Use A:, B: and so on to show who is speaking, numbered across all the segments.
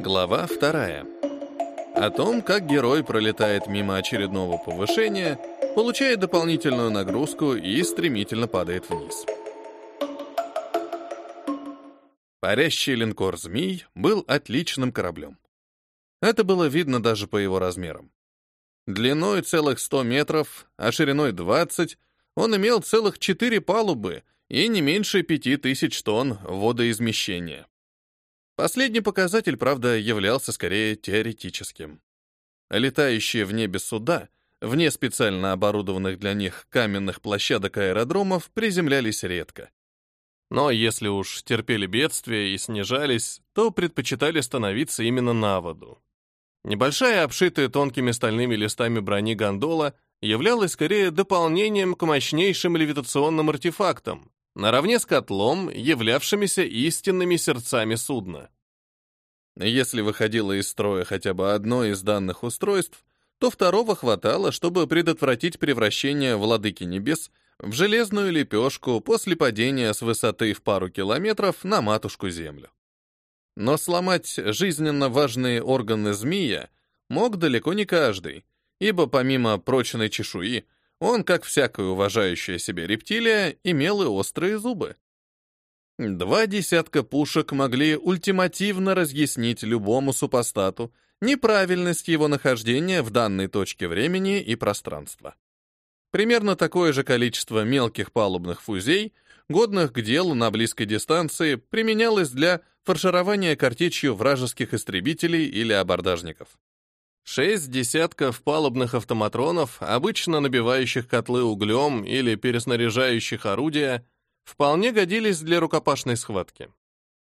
A: Глава вторая. О том, как герой пролетает мимо очередного повышения, получает дополнительную нагрузку и стремительно падает вниз. Парящий линкор «Змей» был отличным кораблем. Это было видно даже по его размерам. Длиной целых 100 метров, а шириной 20, он имел целых 4 палубы и не меньше 5000 тонн водоизмещения. Последний показатель, правда, являлся скорее теоретическим. Летающие в небе суда, вне специально оборудованных для них каменных площадок аэродромов, приземлялись редко. Но если уж терпели бедствия и снижались, то предпочитали становиться именно на воду. Небольшая, обшитая тонкими стальными листами брони гондола являлась скорее дополнением к мощнейшим левитационным артефактам, наравне с котлом, являвшимися истинными сердцами судна. Если выходило из строя хотя бы одно из данных устройств, то второго хватало, чтобы предотвратить превращение Владыки Небес в железную лепешку после падения с высоты в пару километров на матушку Землю. Но сломать жизненно важные органы змея мог далеко не каждый, ибо помимо прочной чешуи, он, как всякая уважающая себя рептилия, имел и острые зубы. Два десятка пушек могли ультимативно разъяснить любому супостату неправильность его нахождения в данной точке времени и пространства. Примерно такое же количество мелких палубных фузей, годных к делу на близкой дистанции, применялось для фарширования картечью вражеских истребителей или абордажников. Шесть десятков палубных автоматронов, обычно набивающих котлы углем или переснаряжающих орудия, вполне годились для рукопашной схватки.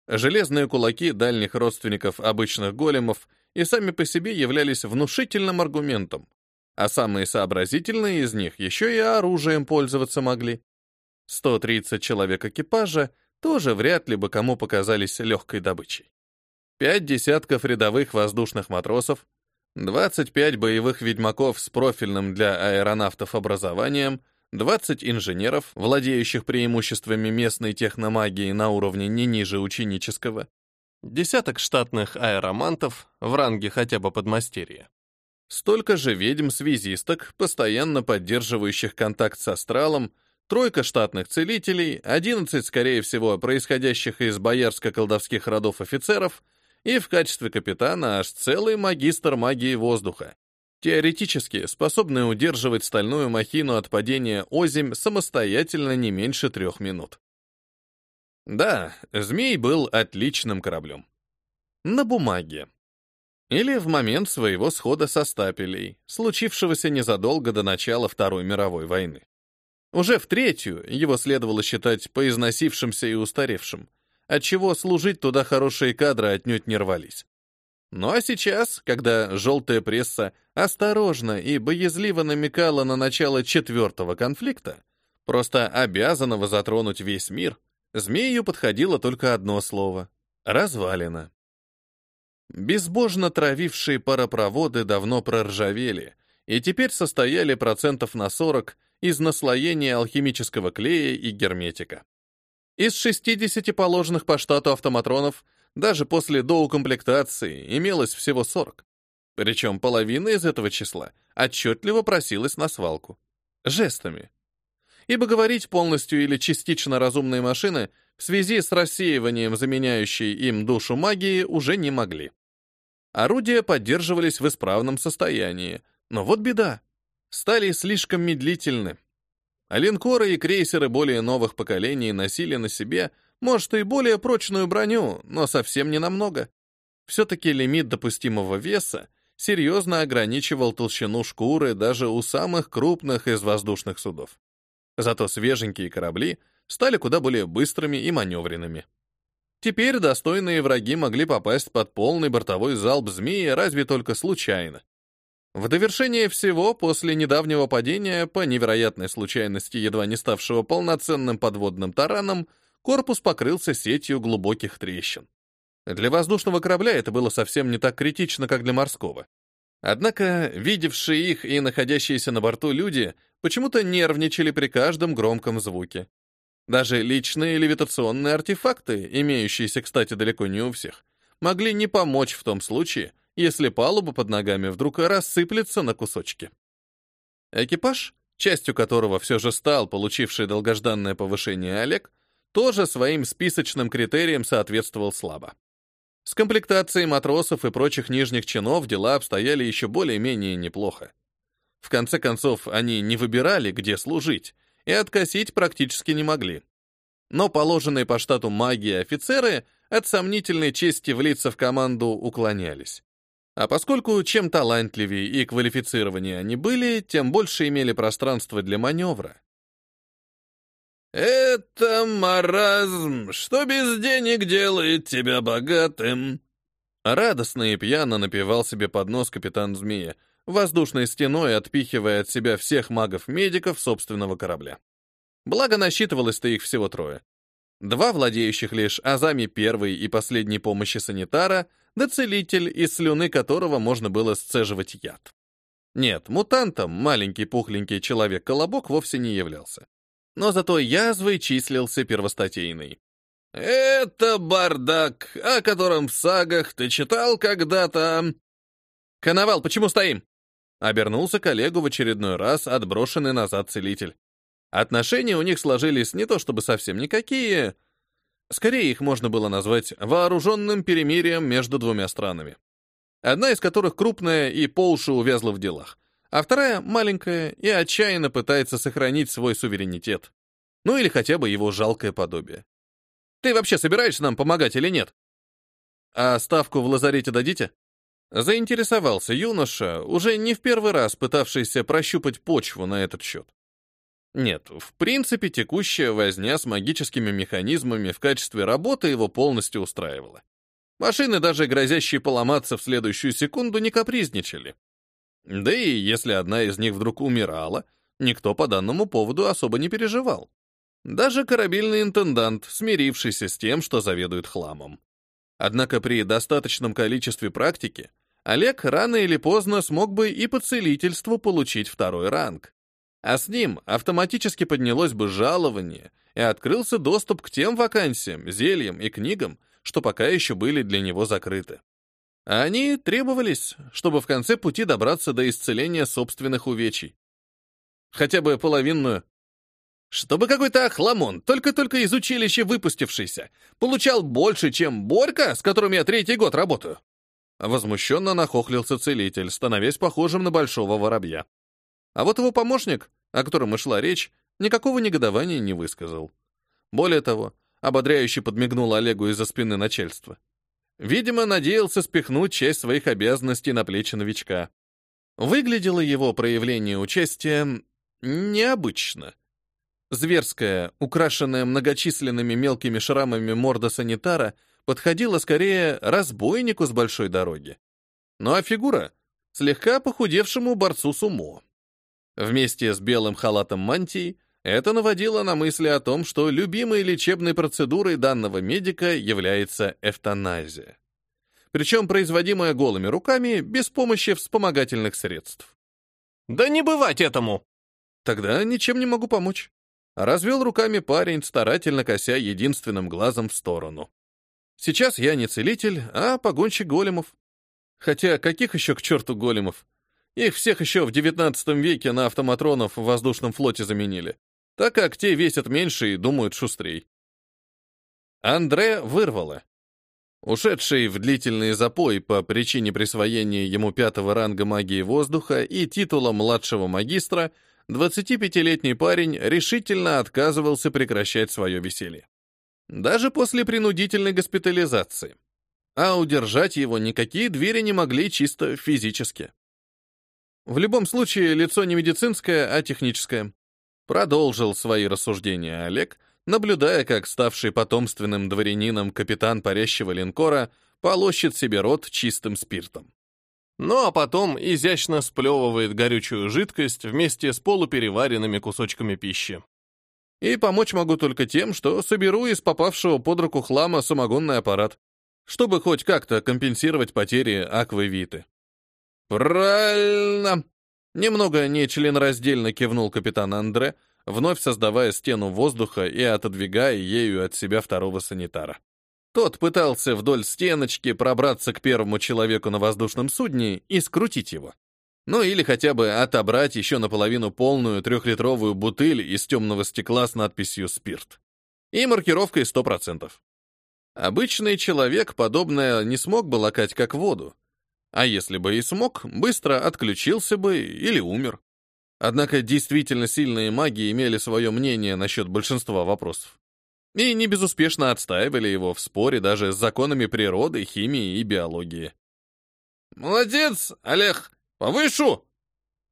A: Железные кулаки дальних родственников обычных големов и сами по себе являлись внушительным аргументом, а самые сообразительные из них еще и оружием пользоваться могли. 130 человек экипажа тоже вряд ли бы кому показались легкой добычей. Пять десятков рядовых воздушных матросов, 25 боевых ведьмаков с профильным для аэронавтов образованием, 20 инженеров, владеющих преимуществами местной техномагии на уровне не ниже ученического, десяток штатных аэромантов в ранге хотя бы подмастерья. Столько же ведьм-связисток, постоянно поддерживающих контакт с астралом, тройка штатных целителей, 11, скорее всего, происходящих из боярско-колдовских родов офицеров и в качестве капитана аж целый магистр магии воздуха, теоретически способный удерживать стальную махину от падения озимь самостоятельно не меньше трех минут. Да, «Змей» был отличным кораблем. На бумаге. Или в момент своего схода со стапелей, случившегося незадолго до начала Второй мировой войны. Уже в третью его следовало считать поизносившимся и устаревшим, отчего служить туда хорошие кадры отнюдь не рвались. Ну а сейчас, когда желтая пресса осторожно и боязливо намекала на начало четвертого конфликта, просто обязанного затронуть весь мир, змею подходило только одно слово — развалина. Безбожно травившие паропроводы давно проржавели и теперь состояли процентов на 40 из наслоения алхимического клея и герметика. Из 60 положенных по штату автоматронов даже после доукомплектации имелось всего 40. Причем половина из этого числа отчетливо просилась на свалку. Жестами. Ибо говорить полностью или частично разумные машины в связи с рассеиванием заменяющей им душу магии уже не могли. Орудия поддерживались в исправном состоянии, но вот беда. Стали слишком медлительны. А линкоры и крейсеры более новых поколений носили на себе, может, и более прочную броню, но совсем не намного. Все-таки лимит допустимого веса серьезно ограничивал толщину шкуры даже у самых крупных из воздушных судов. Зато свеженькие корабли стали куда более быстрыми и маневренными. Теперь достойные враги могли попасть под полный бортовой залп змеи разве только случайно. В довершение всего, после недавнего падения, по невероятной случайности едва не ставшего полноценным подводным тараном, корпус покрылся сетью глубоких трещин. Для воздушного корабля это было совсем не так критично, как для морского. Однако видевшие их и находящиеся на борту люди почему-то нервничали при каждом громком звуке. Даже личные левитационные артефакты, имеющиеся, кстати, далеко не у всех, могли не помочь в том случае, если палуба под ногами вдруг рассыплется на кусочки. Экипаж, частью которого все же стал получивший долгожданное повышение Олег, тоже своим списочным критериям соответствовал слабо. С комплектацией матросов и прочих нижних чинов дела обстояли еще более-менее неплохо. В конце концов, они не выбирали, где служить, и откосить практически не могли. Но положенные по штату маги офицеры от сомнительной чести влиться в команду уклонялись. А поскольку чем талантливее и квалифицированнее они были, тем больше имели пространство для маневра.
B: «Это маразм, что без денег делает тебя богатым!»
A: Радостно и пьяно напевал себе под нос капитан Змея, воздушной стеной отпихивая от себя всех магов-медиков собственного корабля. Благо насчитывалось-то их всего трое. Два владеющих лишь азами первой и последней помощи санитара, да целитель, из слюны которого можно было сцеживать яд. Нет, мутантом маленький пухленький человек-колобок вовсе не являлся но зато язвой числился первостатейный.
B: «Это бардак, о котором в сагах ты читал когда-то...»
A: «Коновал, почему стоим?» Обернулся коллегу в очередной раз отброшенный назад целитель. Отношения у них сложились не то чтобы совсем никакие, скорее их можно было назвать вооруженным перемирием между двумя странами. Одна из которых крупная и по уши увязла в делах, а вторая маленькая и отчаянно пытается сохранить свой суверенитет. Ну или хотя бы его жалкое подобие. Ты вообще собираешься нам помогать или нет? А ставку в лазарете дадите? Заинтересовался юноша, уже не в первый раз пытавшийся прощупать почву на этот счет. Нет, в принципе, текущая возня с магическими механизмами в качестве работы его полностью устраивала. Машины, даже грозящие поломаться в следующую секунду, не капризничали. Да и если одна из них вдруг умирала, никто по данному поводу особо не переживал. Даже корабельный интендант, смирившийся с тем, что заведует хламом. Однако при достаточном количестве практики Олег рано или поздно смог бы и по целительству получить второй ранг. А с ним автоматически поднялось бы жалование и открылся доступ к тем вакансиям, зельям и книгам, что пока еще были для него закрыты. А они требовались, чтобы в конце пути добраться до исцеления собственных увечий. Хотя бы половинную. Чтобы какой-то охламон, только-только из училища выпустившийся, получал больше, чем Борька, с которым я третий год работаю. Возмущенно нахохлился целитель, становясь похожим на большого воробья. А вот его помощник, о котором и шла речь, никакого негодования не высказал. Более того, ободряюще подмигнул Олегу из-за спины начальства. Видимо, надеялся спихнуть часть своих обязанностей на плечи новичка. Выглядело его проявление участия необычно. Зверская, украшенная многочисленными мелкими шрамами морда санитара, подходила скорее разбойнику с большой дороги. Ну а фигура — слегка похудевшему борцу сумо. Вместе с белым халатом мантии это наводило на мысли о том, что любимой лечебной процедурой данного медика является эвтаназия. Причем производимая голыми руками, без помощи вспомогательных средств.
B: «Да не бывать этому!»
A: «Тогда ничем не могу помочь». Развел руками парень, старательно кося единственным глазом в сторону. «Сейчас я не целитель, а погонщик големов. Хотя каких еще к черту големов? Их всех еще в девятнадцатом веке на автоматронов в воздушном флоте заменили так как те весят меньше и думают шустрей. Андре вырвало. Ушедший в длительный запой по причине присвоения ему пятого ранга магии воздуха и титула младшего магистра, 25-летний парень решительно отказывался прекращать свое веселье. Даже после принудительной госпитализации. А удержать его никакие двери не могли чисто физически. В любом случае, лицо не медицинское, а техническое. Продолжил свои рассуждения Олег, наблюдая, как ставший потомственным дворянином капитан парящего линкора полощет себе рот чистым спиртом. Ну а потом изящно сплевывает горючую жидкость вместе с полупереваренными кусочками пищи. И помочь могу только тем, что соберу из попавшего под руку хлама самогонный аппарат, чтобы хоть как-то компенсировать потери аквавиты. «Правильно!» Немного нечленораздельно кивнул капитан Андре, вновь создавая стену воздуха и отодвигая ею от себя второго санитара. Тот пытался вдоль стеночки пробраться к первому человеку на воздушном судне и скрутить его. Ну или хотя бы отобрать еще наполовину полную трехлитровую бутыль из темного стекла с надписью «Спирт». И маркировкой 100%. Обычный человек подобное не смог бы лакать как воду. А если бы и смог, быстро отключился бы или умер. Однако действительно сильные маги имели свое мнение насчет большинства вопросов. И не безуспешно отстаивали его в споре даже с законами природы, химии и биологии.
B: «Молодец, Олег! Повышу!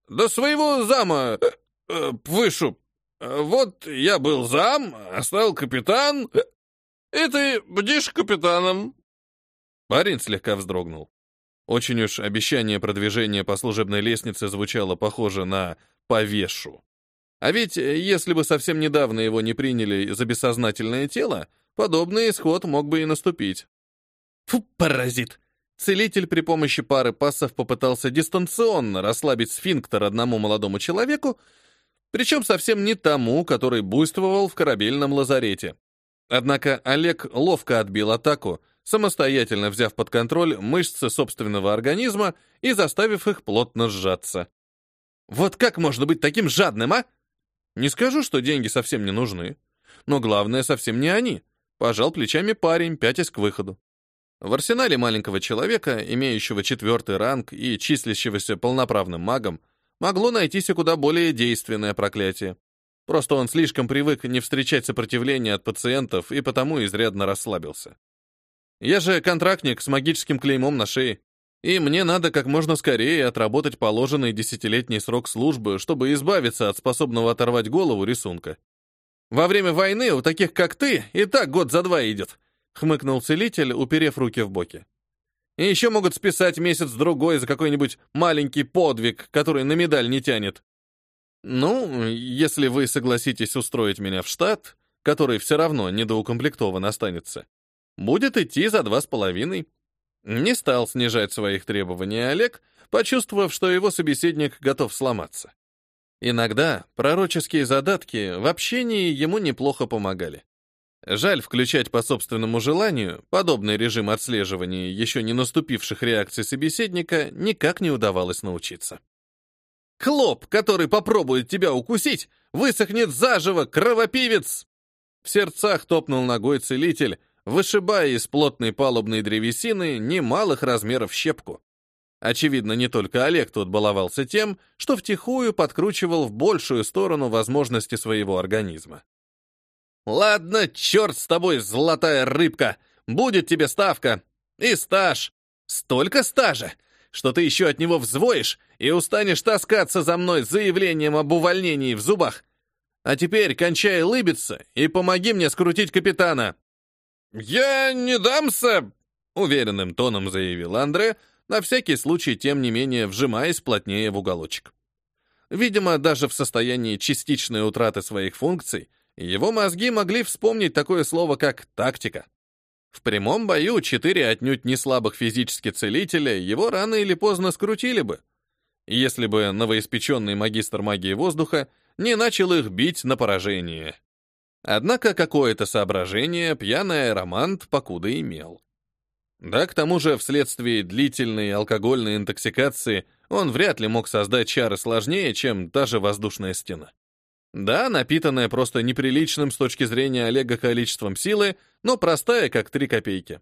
B: До своего зама э, э, повышу! Вот я был зам, а стал капитан, и ты будешь капитаном!»
A: Парень слегка вздрогнул. Очень уж обещание продвижения по служебной лестнице звучало похоже на «повешу». А ведь, э, если бы совсем недавно его не приняли за бессознательное тело, подобный исход мог бы и наступить. Фу, паразит! Целитель при помощи пары пассов попытался дистанционно расслабить сфинктер одному молодому человеку, причем совсем не тому, который буйствовал в корабельном лазарете. Однако Олег ловко отбил атаку, самостоятельно взяв под контроль мышцы собственного организма и заставив их плотно сжаться. «Вот как можно быть таким жадным, а?» Не скажу, что деньги совсем не нужны. Но главное совсем не они. Пожал плечами парень, пятясь к выходу. В арсенале маленького человека, имеющего четвертый ранг и числящегося полноправным магом, могло найтись и куда более действенное проклятие. Просто он слишком привык не встречать сопротивления от пациентов и потому изрядно расслабился. Я же контрактник с магическим клеймом на шее. И мне надо как можно скорее отработать положенный десятилетний срок службы, чтобы избавиться от способного оторвать голову рисунка. Во время войны у таких, как ты, и так год за два идет, хмыкнул целитель, уперев руки в боки. И еще могут списать месяц-другой за какой-нибудь маленький подвиг, который на медаль не тянет. Ну, если вы согласитесь устроить меня в штат, который все равно недоукомплектован останется, будет идти за два с половиной, не стал снижать своих требований Олег, почувствовав, что его собеседник готов сломаться. Иногда пророческие задатки в общении ему неплохо помогали. Жаль включать по собственному желанию, подобный режим отслеживания еще не наступивших реакций собеседника никак не удавалось научиться. «Клоп, который попробует тебя укусить, высохнет заживо, кровопивец!» В сердцах топнул ногой целитель, вышибая из плотной палубной древесины немалых размеров щепку. Очевидно, не только Олег тут баловался тем, что втихую подкручивал в большую сторону возможности своего организма. «Ладно, черт с тобой, золотая рыбка! Будет тебе ставка! И стаж! Столько стажа, что ты еще от него взвоишь и устанешь таскаться за мной с заявлением об увольнении в зубах! А теперь кончай лыбиться и помоги мне скрутить капитана!»
B: «Я не дамся!» — уверенным тоном заявил Андре, на всякий случай, тем не менее, вжимаясь плотнее в уголочек. Видимо, даже в состоянии частичной утраты своих функций его мозги могли вспомнить такое слово, как «тактика». В прямом бою четыре отнюдь не слабых физически целителя его рано или поздно скрутили бы, если бы новоиспеченный магистр магии воздуха не начал их бить на поражение. Однако какое-то соображение пьяный аэромант покуда имел. Да, к тому же, вследствие длительной алкогольной интоксикации он вряд ли мог создать чары сложнее, чем та же воздушная стена. Да, напитанная просто неприличным с точки зрения Олега количеством силы, но простая, как три копейки.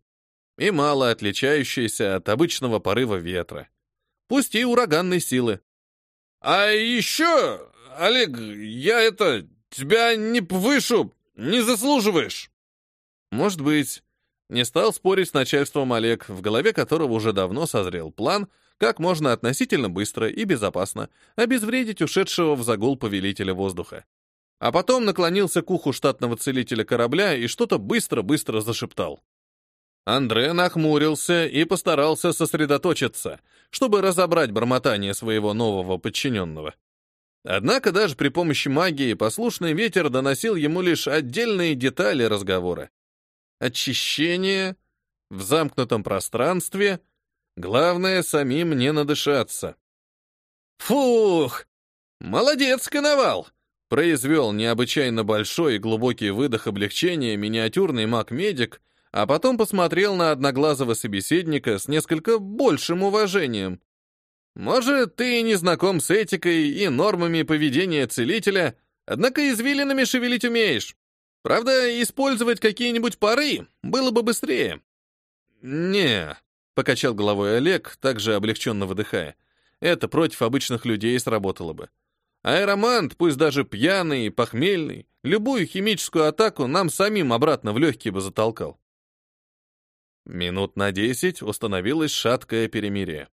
B: И мало отличающаяся от обычного порыва ветра. Пусть и ураганной силы. «А еще, Олег, я это, Тебя не повышу, не заслуживаешь.
A: Может быть. Не стал спорить с начальством Олег, в голове которого уже давно созрел план, как можно относительно быстро и безопасно обезвредить ушедшего в загул повелителя воздуха. А потом наклонился к уху штатного целителя корабля и что-то быстро-быстро зашептал. Андре нахмурился и постарался сосредоточиться, чтобы разобрать бормотание своего нового подчиненного. Однако даже при помощи магии послушный ветер доносил ему лишь отдельные детали разговора. Очищение в замкнутом пространстве, главное самим не надышаться. «Фух! Молодец, Коновал!
B: Произвел необычайно большой и глубокий выдох облегчения миниатюрный маг-медик, а потом посмотрел на одноглазого собеседника с несколько большим уважением. «Может, ты не знаком с этикой и нормами поведения целителя, однако извилинами шевелить умеешь. Правда, использовать какие-нибудь пары было бы быстрее». «Не», — покачал головой Олег, также облегченно выдыхая, «это против обычных людей сработало бы. Аэромант, пусть даже пьяный и похмельный, любую химическую атаку нам самим обратно в легкие бы затолкал. Минут на десять установилось шаткое перемирие.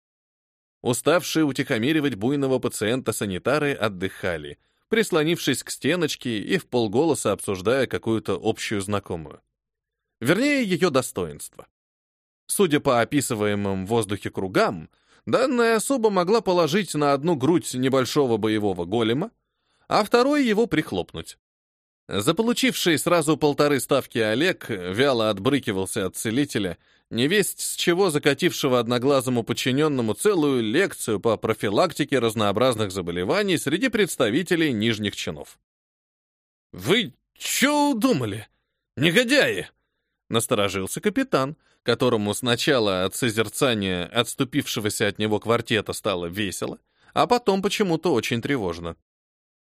B: Уставшие утихомиривать буйного пациента санитары отдыхали, прислонившись к стеночке и в полголоса обсуждая какую-то общую знакомую. Вернее, ее достоинство. Судя по описываемым в воздухе кругам, Данная особа могла положить на одну грудь небольшого боевого голема, а второй его прихлопнуть. Заполучивший сразу полторы ставки Олег вяло отбрыкивался от целителя, невесть с чего закатившего одноглазому подчиненному целую лекцию по профилактике разнообразных заболеваний среди представителей нижних чинов. «Вы что удумали? Негодяи!» Насторожился капитан, которому сначала от созерцания отступившегося от него квартета стало весело, а потом почему-то очень тревожно.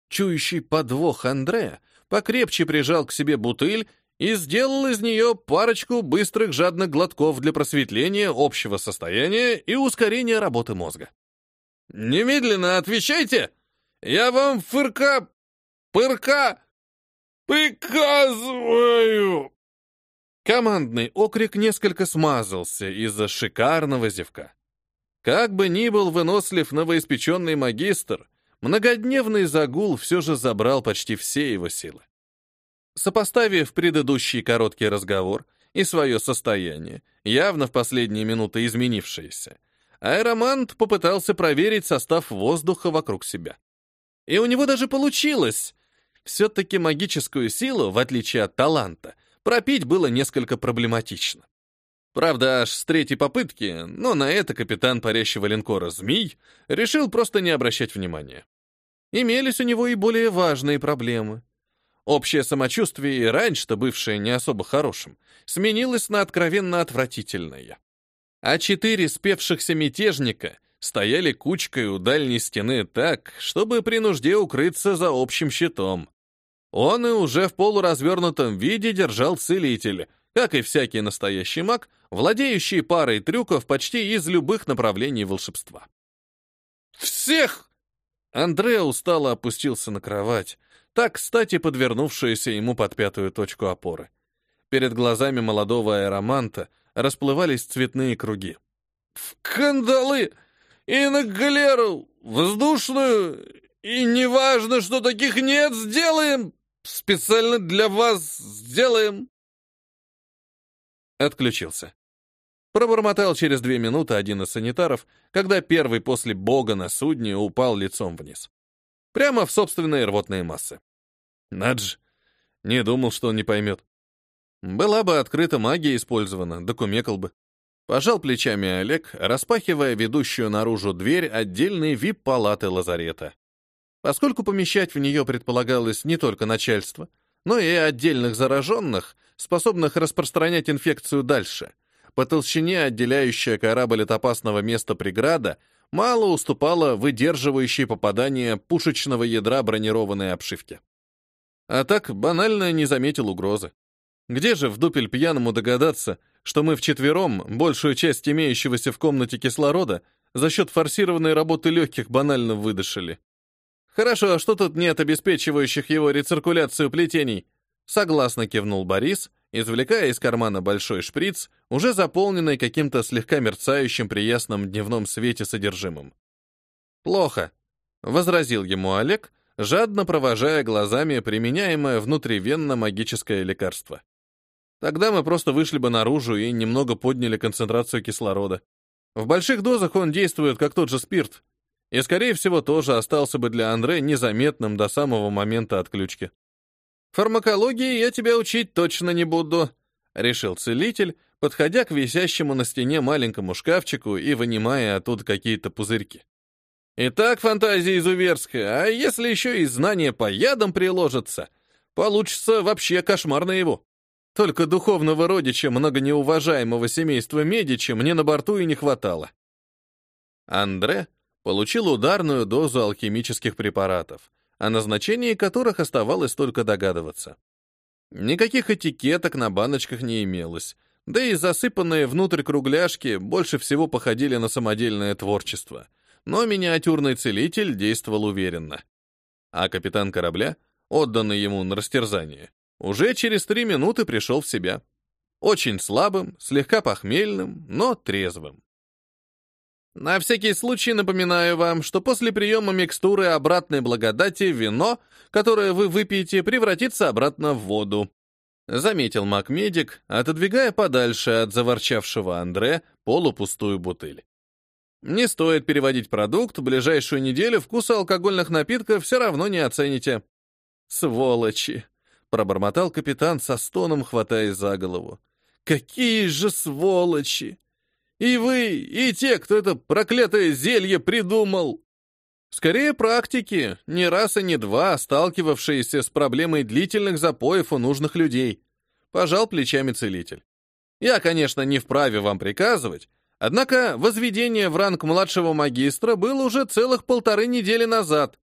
B: Чующий подвох Андре покрепче прижал к себе бутыль и сделал из нее парочку быстрых жадных глотков для просветления общего состояния и ускорения работы мозга. «Немедленно отвечайте! Я вам фырка... пырка... приказываю!» Командный окрик несколько смазался из-за шикарного зевка. Как бы ни был вынослив новоиспеченный магистр, многодневный загул все же забрал почти все его силы. Сопоставив предыдущий короткий разговор и свое состояние, явно в последние минуты изменившееся, аэромант попытался проверить состав воздуха вокруг себя. И у него даже получилось. Все-таки магическую силу, в отличие от таланта, пропить было несколько проблематично. Правда, аж с третьей попытки, но на это капитан парящего линкора «Змий» решил просто не обращать внимания. Имелись у него и более важные проблемы. Общее самочувствие, и раньше-то бывшее не особо хорошим, сменилось на откровенно отвратительное. А четыре спевшихся мятежника стояли кучкой у дальней стены так, чтобы при нужде укрыться за общим щитом. Он и уже в полуразвернутом виде держал целитель, как и всякий настоящий маг, владеющий парой трюков почти из любых направлений волшебства. «Всех!» Андре устало опустился на кровать, так, кстати, подвернувшуюся ему под пятую точку опоры. Перед глазами молодого аэроманта расплывались цветные круги. «В кандалы! И на галеру! Воздушную! И неважно, что таких нет, сделаем!» Специально для вас сделаем!» Отключился. Пробормотал через две минуты один из санитаров, когда первый после бога на судне упал лицом вниз. Прямо в собственные рвотные массы. Надж, не думал, что он не поймет. Была бы открыта магия использована, докумекал бы. Пожал плечами Олег, распахивая ведущую наружу дверь отдельной вип-палаты лазарета поскольку помещать в нее предполагалось не только начальство, но и отдельных зараженных, способных распространять инфекцию дальше. По толщине отделяющая корабль от опасного места преграда мало уступала выдерживающей попадание пушечного ядра бронированной обшивки. А так банально не заметил угрозы. Где же в дупель пьяному догадаться, что мы вчетвером большую часть имеющегося в комнате кислорода за счет форсированной работы легких банально выдышали? Хорошо, а что тут нет обеспечивающих его рециркуляцию плетений? Согласно кивнул Борис, извлекая из кармана большой шприц, уже заполненный каким-то слегка мерцающим при ясном дневном свете содержимым. Плохо, возразил ему Олег, жадно провожая глазами применяемое внутривенно магическое лекарство. Тогда мы просто вышли бы наружу и немного подняли концентрацию кислорода. В больших дозах он действует как тот же спирт, и, скорее всего, тоже остался бы для Андре незаметным до самого момента отключки. «Фармакологии я тебя учить точно не буду», — решил целитель, подходя к висящему на стене маленькому шкафчику и вынимая оттуда какие-то пузырьки. И так фантазия изуверская, а если еще и знания по ядам приложатся, получится вообще кошмар на его. Только духовного родича многонеуважаемого семейства Медичи мне на борту и не хватало. Андре получил ударную дозу алхимических препаратов, о назначении которых оставалось только догадываться. Никаких этикеток на баночках не имелось, да и засыпанные внутрь кругляшки больше всего походили на самодельное творчество. Но миниатюрный целитель действовал уверенно. А капитан корабля, отданный ему на растерзание, уже через три минуты пришел в себя. Очень слабым, слегка похмельным, но трезвым. На всякий случай напоминаю вам, что после приема микстуры обратной благодати вино, которое вы выпьете, превратится обратно в воду. Заметил маг-медик, отодвигая подальше от заворчавшего Андре полупустую бутыль. Не стоит переводить продукт, ближайшую неделю вкуса алкогольных напитков все равно не оцените. Сволочи! Пробормотал капитан со стоном, хватаясь за голову. Какие же сволочи! И вы, и те, кто это проклятое зелье придумал. Скорее практики, не раз и не два, сталкивавшиеся с проблемой длительных запоев у нужных людей. Пожал плечами целитель. Я, конечно, не вправе вам приказывать, однако возведение в ранг младшего магистра было уже целых полторы недели назад.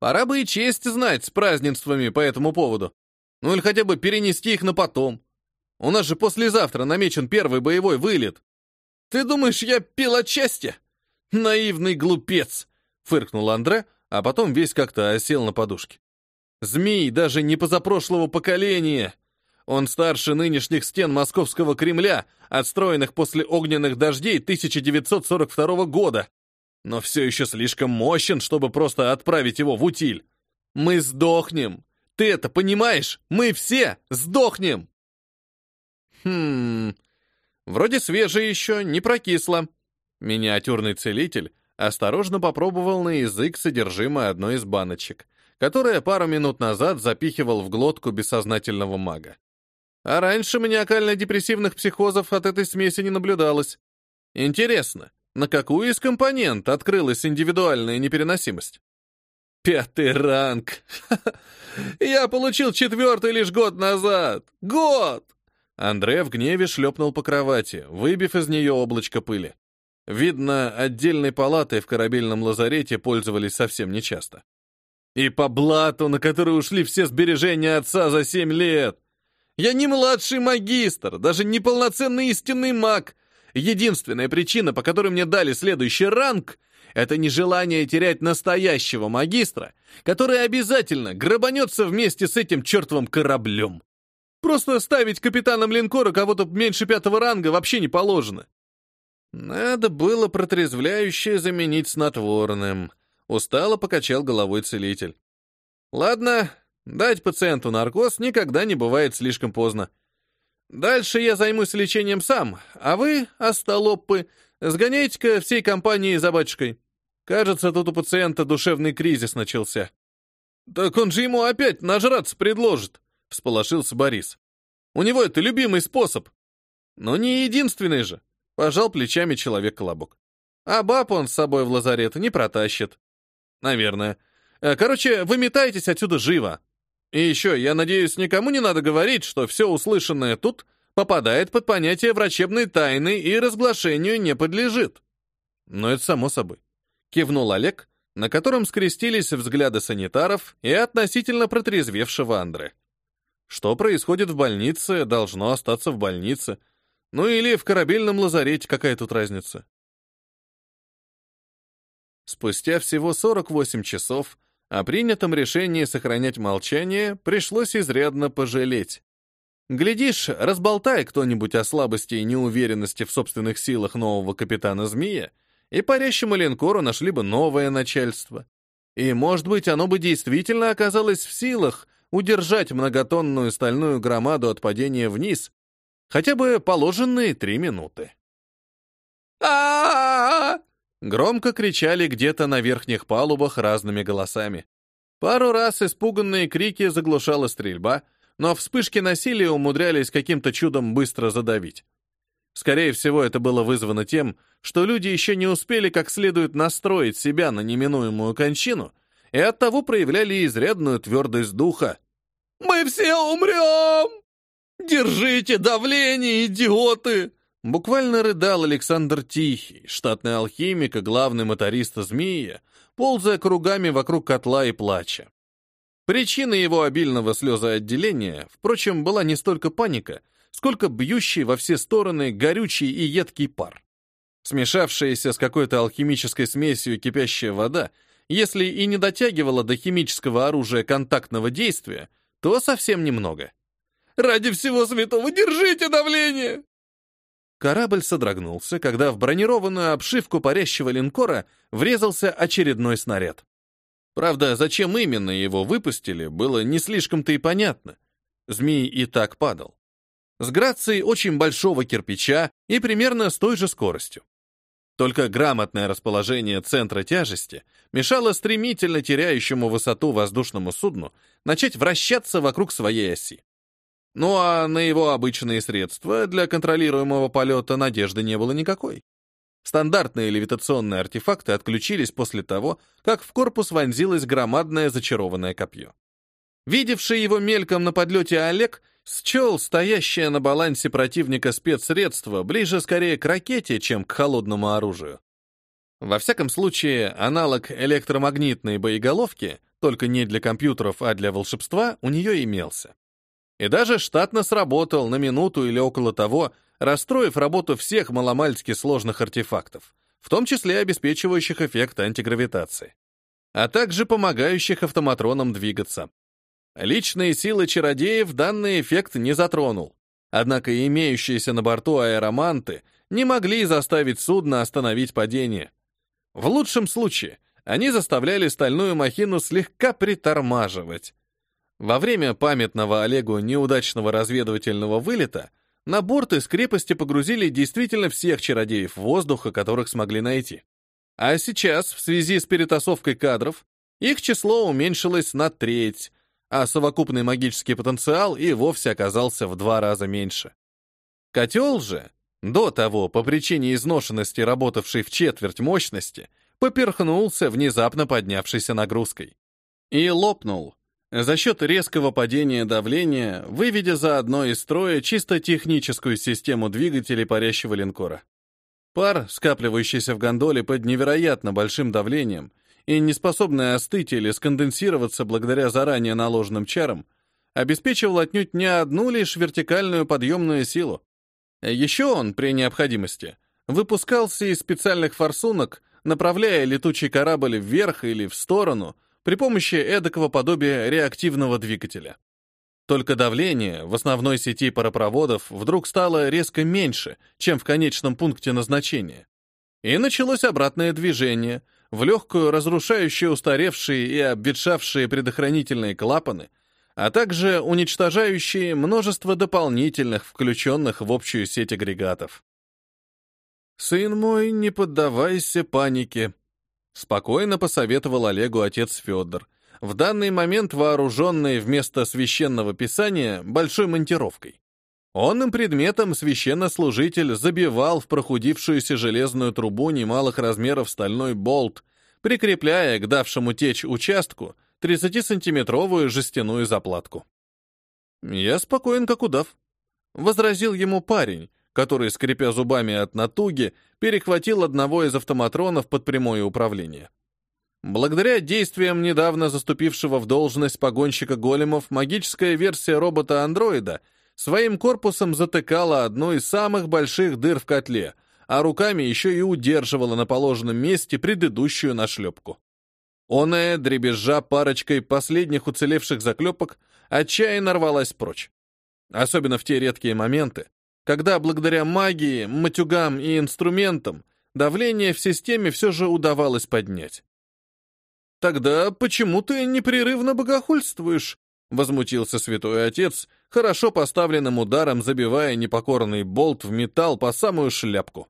B: Пора бы и честь знать с празднествами по этому поводу. Ну или хотя бы перенести их на потом. У нас же послезавтра намечен первый боевой вылет. «Ты думаешь, я пил от счастья? Наивный глупец!» — фыркнул Андре, а потом весь как-то осел на подушке. «Змей даже не позапрошлого поколения. Он старше нынешних стен московского Кремля, отстроенных после огненных дождей 1942 года. Но все еще слишком мощен, чтобы просто отправить его в утиль. Мы сдохнем. Ты это понимаешь? Мы все сдохнем!» «Хм...» Вроде свежее еще, не прокисло. Миниатюрный целитель осторожно попробовал на язык содержимое одной из баночек, которое пару минут назад запихивал в глотку бессознательного мага. А раньше маниакально-депрессивных психозов от этой смеси не наблюдалось. Интересно, на какую из компонент открылась индивидуальная непереносимость? Пятый ранг. Я получил четвертый лишь год назад. Год! Андре в гневе шлепнул по кровати, выбив из нее облачко пыли. Видно, отдельной палатой в корабельном лазарете пользовались совсем нечасто. И по блату, на который ушли все сбережения отца за семь лет. Я не младший магистр, даже не полноценный истинный маг. Единственная причина, по которой мне дали следующий ранг, это нежелание терять настоящего магистра, который обязательно грабанется вместе с этим чертовым кораблем. Просто ставить капитаном линкора кого-то меньше пятого ранга вообще не положено. Надо было протрезвляющее заменить снотворным. Устало покачал головой целитель. Ладно, дать пациенту наркоз никогда не бывает слишком поздно. Дальше я займусь лечением сам, а вы, остолопы, сгоняйте-ка всей компанией за батюшкой. Кажется, тут у пациента душевный кризис начался. Так он же ему опять нажраться предложит. Всполошился Борис. У него это любимый способ. Но не единственный же. Пожал плечами человек-колобок. А баб он с собой в лазарет не протащит. Наверное. Э, короче, выметайтесь отсюда живо. И еще, я надеюсь, никому не надо говорить, что все услышанное тут попадает под понятие врачебной тайны и разглашению не подлежит. Но это само собой. Кивнул Олег, на котором скрестились взгляды санитаров и относительно протрезвевшего Андре. Что происходит в больнице, должно остаться в больнице. Ну или в корабельном лазарете, какая тут разница? Спустя всего 48 часов о принятом решении сохранять молчание пришлось изрядно пожалеть. Глядишь, разболтай кто-нибудь о слабости и неуверенности в собственных силах нового капитана Змея, и парящему линкору нашли бы новое начальство. И, может быть, оно бы действительно оказалось в силах удержать многотонную стальную громаду от падения вниз хотя бы положенные три минуты. а Громко кричали где-то на верхних палубах разными голосами. Пару раз испуганные крики заглушала стрельба, но вспышки насилия умудрялись каким-то чудом быстро задавить. Скорее всего, это было вызвано тем, что люди еще не успели как следует настроить себя на неминуемую кончину и оттого проявляли изрядную твердость духа. «Мы все умрем! Держите давление, идиоты!» Буквально рыдал Александр Тихий, штатный алхимик и главный моторист Змея, ползая кругами вокруг котла и плача. Причиной его обильного слезоотделения, впрочем, была не столько паника, сколько бьющий во все стороны горючий и едкий пар. Смешавшаяся с какой-то алхимической смесью кипящая вода, если и не дотягивала до химического оружия контактного действия, то совсем немного. «Ради всего святого держите давление!» Корабль содрогнулся, когда в бронированную обшивку парящего линкора врезался очередной снаряд. Правда, зачем именно его выпустили, было не слишком-то и понятно. Змей и так падал. С грацией очень большого кирпича и примерно с той же скоростью. Только грамотное расположение центра тяжести мешало стремительно теряющему высоту воздушному судну начать вращаться вокруг своей оси. Ну а на его обычные средства для контролируемого полета надежды не было никакой. Стандартные левитационные артефакты отключились после того, как в корпус вонзилось громадное зачарованное копье. Видевший его мельком на подлете Олег счел стоящее на балансе противника спецсредство ближе скорее к ракете, чем к холодному оружию. Во всяком случае, аналог электромагнитной боеголовки, только не для компьютеров, а для волшебства, у нее имелся и даже штатно сработал на минуту или около того, расстроив работу всех маломальски сложных артефактов, в том числе обеспечивающих эффект антигравитации, а также помогающих автоматронам двигаться. Личные силы чародеев данный эффект не затронул, однако имеющиеся на борту аэроманты не могли заставить судно остановить падение. В лучшем случае они заставляли стальную махину слегка притормаживать, во время памятного Олегу неудачного разведывательного вылета на борт из крепости погрузили действительно всех чародеев воздуха, которых смогли найти. А сейчас, в связи с перетасовкой кадров, их число уменьшилось на треть, а совокупный магический потенциал и вовсе оказался в два раза меньше. Котел же, до того, по причине изношенности, работавший в четверть мощности, поперхнулся внезапно поднявшейся нагрузкой. И лопнул, за счет резкого падения давления, выведя заодно из строя чисто техническую систему двигателей парящего линкора. Пар, скапливающийся в гондоле под невероятно большим давлением и не способный остыть или сконденсироваться благодаря заранее наложенным чарам, обеспечивал отнюдь не одну лишь вертикальную подъемную силу. Еще он, при необходимости, выпускался из специальных форсунок, направляя летучий корабль вверх или в сторону — при помощи эдакого подобия реактивного двигателя. Только давление в основной сети паропроводов вдруг стало резко меньше, чем в конечном пункте назначения. И началось обратное движение, в легкую разрушающие устаревшие и обветшавшие предохранительные клапаны, а также уничтожающие множество дополнительных, включенных в общую сеть агрегатов. «Сын мой, не поддавайся панике», Спокойно посоветовал Олегу отец Федор, в данный момент вооруженный вместо священного писания большой монтировкой. Онным предметом священнослужитель забивал в прохудившуюся железную трубу немалых размеров стальной болт, прикрепляя к давшему течь участку 30-сантиметровую жестяную заплатку. «Я спокоен, как удав», — возразил ему парень, который, скрипя зубами от натуги, перехватил одного из автоматронов под прямое управление. Благодаря действиям недавно заступившего в должность погонщика големов, магическая версия робота-андроида своим корпусом затыкала одну из самых больших дыр в котле, а руками еще и удерживала на положенном месте предыдущую нашлепку. Оная, дребезжа парочкой последних уцелевших заклепок, отчаянно рвалась прочь. Особенно в те редкие моменты, когда благодаря магии, матюгам и инструментам давление в системе все же удавалось поднять. «Тогда почему ты непрерывно богохульствуешь?» — возмутился святой отец, хорошо поставленным ударом забивая непокорный болт в металл по самую шляпку.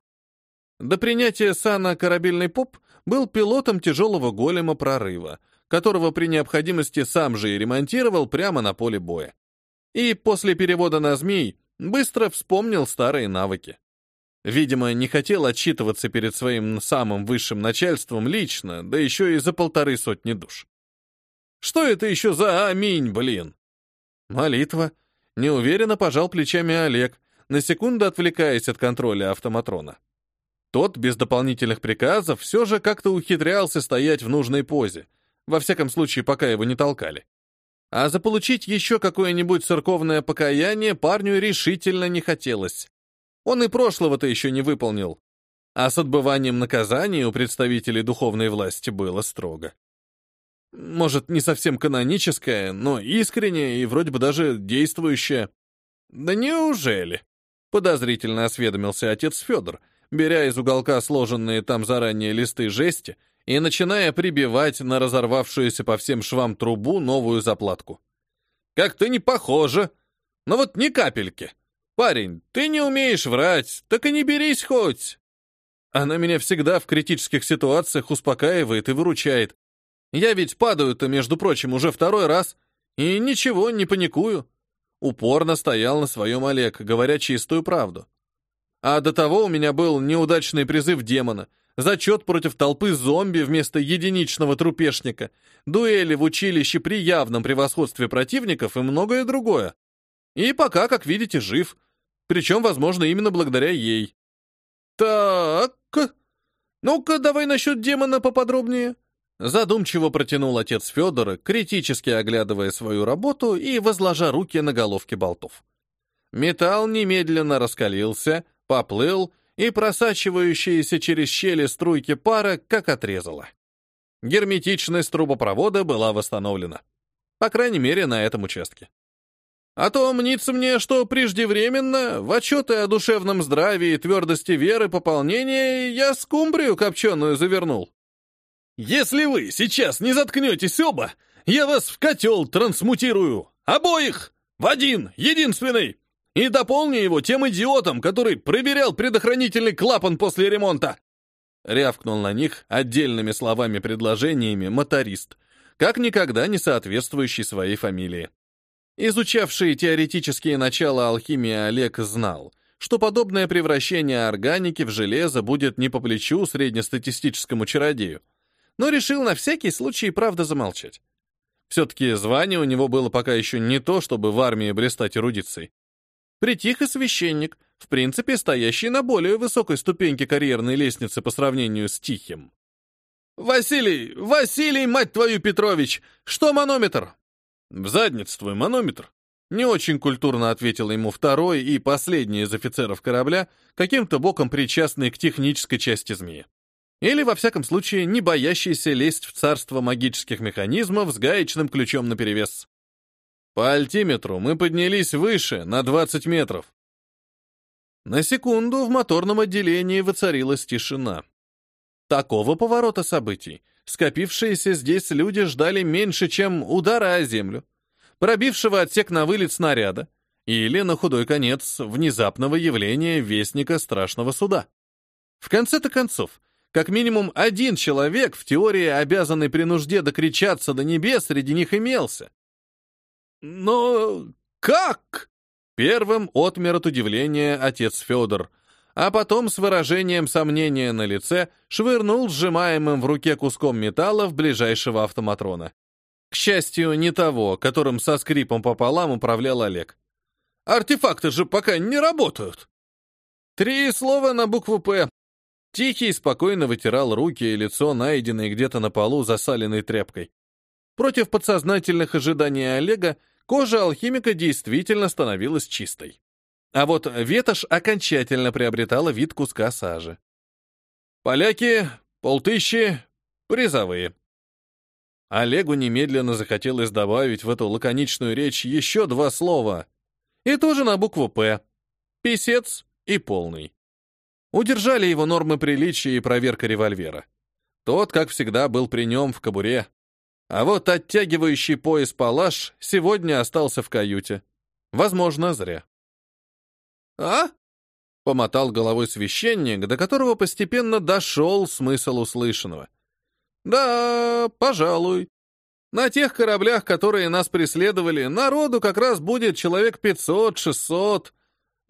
B: До принятия сана корабельный поп был пилотом тяжелого голема прорыва, которого при необходимости сам же и ремонтировал прямо на поле боя. И после перевода на змей быстро вспомнил старые навыки. Видимо, не хотел отчитываться перед своим самым высшим начальством лично, да еще и за полторы сотни душ. Что это еще за аминь, блин? Молитва. Неуверенно пожал плечами Олег, на секунду отвлекаясь от контроля автоматрона. Тот, без дополнительных приказов, все же как-то ухитрялся стоять в нужной позе, во всяком случае, пока его не толкали. А заполучить еще какое-нибудь церковное покаяние парню решительно не хотелось. Он и прошлого-то еще не выполнил. А с отбыванием наказания у представителей духовной власти было строго. Может, не совсем каноническое, но искреннее и вроде бы даже действующее. Да неужели? Подозрительно осведомился отец Федор, беря из уголка сложенные там заранее листы жести и начиная прибивать на разорвавшуюся по всем швам трубу новую заплатку. «Как-то не похоже. Но вот ни капельки. «Парень, ты не умеешь врать, так и не берись хоть!» Она меня всегда в критических ситуациях успокаивает и выручает. Я ведь падаю-то, между прочим, уже второй раз, и ничего, не паникую. Упорно стоял на своем Олег, говоря чистую правду. А до того у меня был неудачный призыв демона, зачет против толпы зомби вместо единичного трупешника, дуэли в училище при явном превосходстве противников и многое другое. И пока, как видите, жив — причем, возможно, именно благодаря ей. «Так, ну-ка, давай насчет демона поподробнее». Задумчиво протянул отец Федора, критически оглядывая свою работу и возложа руки на головки болтов. Металл немедленно раскалился, поплыл, и просачивающиеся через щели струйки пара как отрезало. Герметичность трубопровода была восстановлена. По крайней мере, на этом участке. А то мнится мне, что преждевременно, в отчеты о душевном здравии твердости веры пополнения, я скумбрию копченую завернул. Если вы сейчас не заткнетесь оба, я вас в котел трансмутирую. Обоих! В один, единственный! И дополню его тем идиотом, который проверял предохранительный клапан после ремонта. Рявкнул на них отдельными словами-предложениями моторист, как никогда не соответствующий своей фамилии. Изучавший теоретические начала алхимии Олег знал, что подобное превращение органики в железо будет не по плечу среднестатистическому чародею, но решил на всякий случай правда замолчать. Все-таки звание у него было пока еще не то, чтобы в армии блистать эрудицией. Притих и священник, в принципе, стоящий на более высокой ступеньке карьерной лестницы по сравнению с Тихим. «Василий! Василий, мать твою, Петрович! Что манометр?» «В задницу твой манометр!» Не очень культурно ответил ему второй и последний из офицеров корабля, каким-то боком причастный к технической части змеи. Или, во всяком случае, не боящийся лезть в царство магических механизмов с гаечным ключом наперевес. По альтиметру мы поднялись выше, на 20 метров. На секунду в моторном отделении воцарилась тишина. Такого поворота событий Скопившиеся здесь люди ждали меньше, чем удара о землю, пробившего отсек на вылет снаряда или, на худой конец, внезапного явления вестника страшного суда. В конце-то концов, как минимум один человек, в теории обязанный при нужде докричаться до небес, среди них имелся. Но как? Первым отмер от удивления отец Федор — а потом с выражением сомнения на лице швырнул сжимаемым в руке куском металла в ближайшего автоматрона. К счастью, не того, которым со скрипом пополам управлял Олег. «Артефакты же пока не работают!» Три слова на букву «П». Тихий спокойно вытирал руки и лицо, найденные где-то на полу засаленной тряпкой. Против подсознательных ожиданий Олега кожа алхимика действительно становилась чистой. А вот ветошь окончательно приобретала вид куска сажи. «Поляки, полтыщи, призовые». Олегу немедленно захотелось добавить в эту лаконичную речь еще два слова. И тоже на букву «П». Писец и полный. Удержали его нормы приличия и проверка револьвера. Тот, как всегда, был при нем в кобуре. А вот оттягивающий пояс палаш сегодня остался в каюте. Возможно, зря. «А?» — помотал головой священник, до которого постепенно дошел смысл услышанного. «Да, пожалуй. На тех кораблях, которые нас преследовали, народу как раз будет человек пятьсот-шестьсот,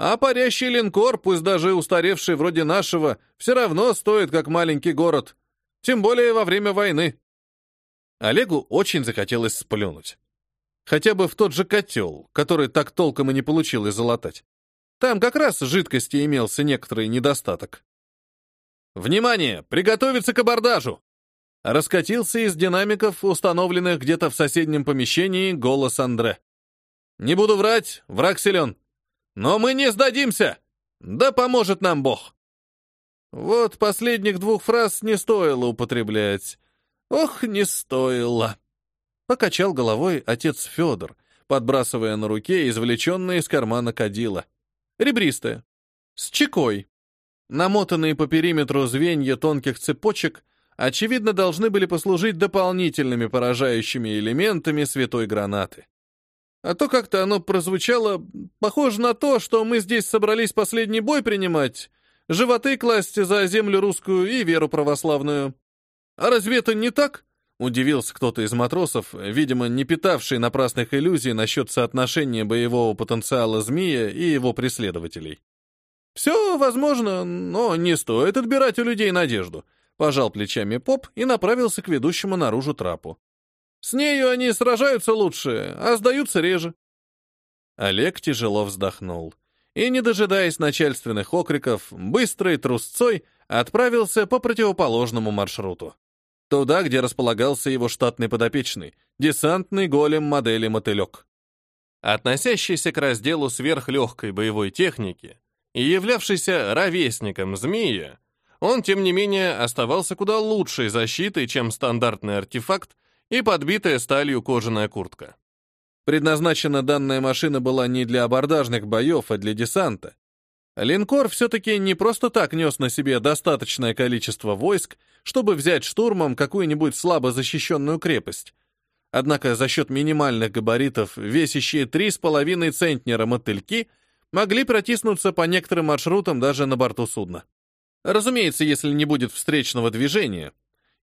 B: А парящий линкор, пусть даже устаревший вроде нашего, все равно стоит как маленький город. Тем более во время войны. Олегу очень захотелось сплюнуть. Хотя бы в тот же котел, который так толком и не получилось залатать. Там как раз жидкости имелся некоторый недостаток. «Внимание! Приготовиться к абордажу!» Раскатился из динамиков, установленных где-то в соседнем помещении, голос Андре. «Не буду врать, враг силен. Но мы не сдадимся! Да поможет нам Бог!» Вот последних двух фраз не стоило употреблять. Ох, не стоило. Покачал головой отец Федор, подбрасывая на руке извлеченное из кармана кадила. Ребристое. С чекой. Намотанные по периметру звенья тонких цепочек, очевидно, должны были послужить дополнительными поражающими элементами святой гранаты. А то как-то оно прозвучало похоже на то, что мы здесь собрались последний бой принимать, животы класть за землю русскую и веру православную. А разве это не так? Удивился кто-то из матросов, видимо, не питавший напрасных иллюзий насчет соотношения боевого потенциала змея и его преследователей. «Все возможно, но не стоит отбирать у людей надежду», пожал плечами поп и направился к ведущему наружу трапу. «С нею они сражаются лучше, а сдаются реже». Олег тяжело вздохнул и, не дожидаясь начальственных окриков, быстрой трусцой отправился по противоположному маршруту. Туда, где располагался его штатный подопечный, десантный голем модели «Мотылек». Относящийся к разделу сверхлегкой боевой техники и являвшийся ровесником змея, он, тем не менее, оставался куда лучшей защитой, чем стандартный артефакт и подбитая сталью кожаная куртка. Предназначена данная машина была не для абордажных боев, а для десанта, Линкор все-таки не просто так нес на себе достаточное количество войск, чтобы взять штурмом какую-нибудь слабо защищенную крепость. Однако за счет минимальных габаритов, весящие 3,5 центнера мотыльки, могли протиснуться по некоторым маршрутам даже на борту судна. Разумеется, если не будет встречного движения.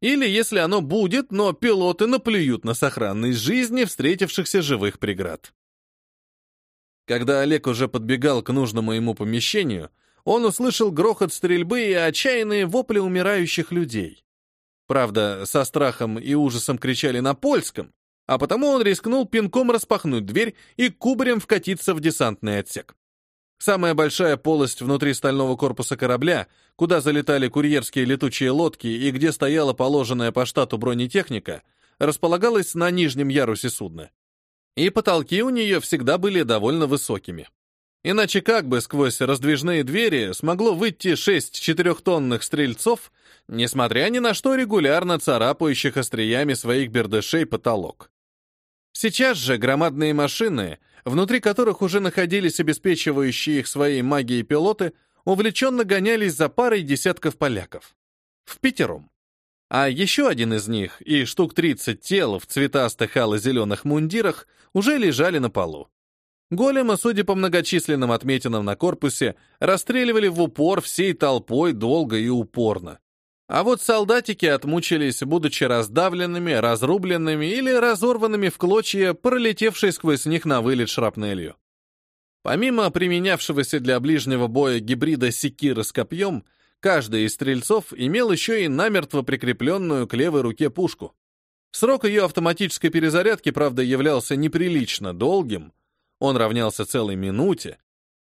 B: Или если оно будет, но пилоты наплюют на сохранность жизни встретившихся живых преград. Когда Олег уже подбегал к нужному ему помещению, он услышал грохот стрельбы и отчаянные вопли умирающих людей. Правда, со страхом и ужасом кричали на польском, а потому он рискнул пинком распахнуть дверь и кубарем вкатиться в десантный отсек. Самая большая полость внутри стального корпуса корабля, куда залетали курьерские летучие лодки и где стояла положенная по штату бронетехника, располагалась на нижнем ярусе судна и потолки у нее всегда были довольно высокими. Иначе как бы сквозь раздвижные двери смогло выйти шесть четырехтонных стрельцов, несмотря ни на что регулярно царапающих остриями своих бердышей потолок. Сейчас же громадные машины, внутри которых уже находились обеспечивающие их своей магией пилоты, увлеченно гонялись за парой десятков поляков. В пятером. А еще один из них и штук 30 тел в цветастых ало-зеленых мундирах уже лежали на полу. Голема, судя по многочисленным отметинам на корпусе, расстреливали в упор всей толпой долго и упорно. А вот солдатики отмучились, будучи раздавленными, разрубленными или разорванными в клочья, пролетевшей сквозь них на вылет шрапнелью. Помимо применявшегося для ближнего боя гибрида секира с копьем, Каждый из стрельцов имел еще и намертво прикрепленную к левой руке пушку. Срок ее автоматической перезарядки, правда, являлся неприлично долгим, он равнялся целой минуте.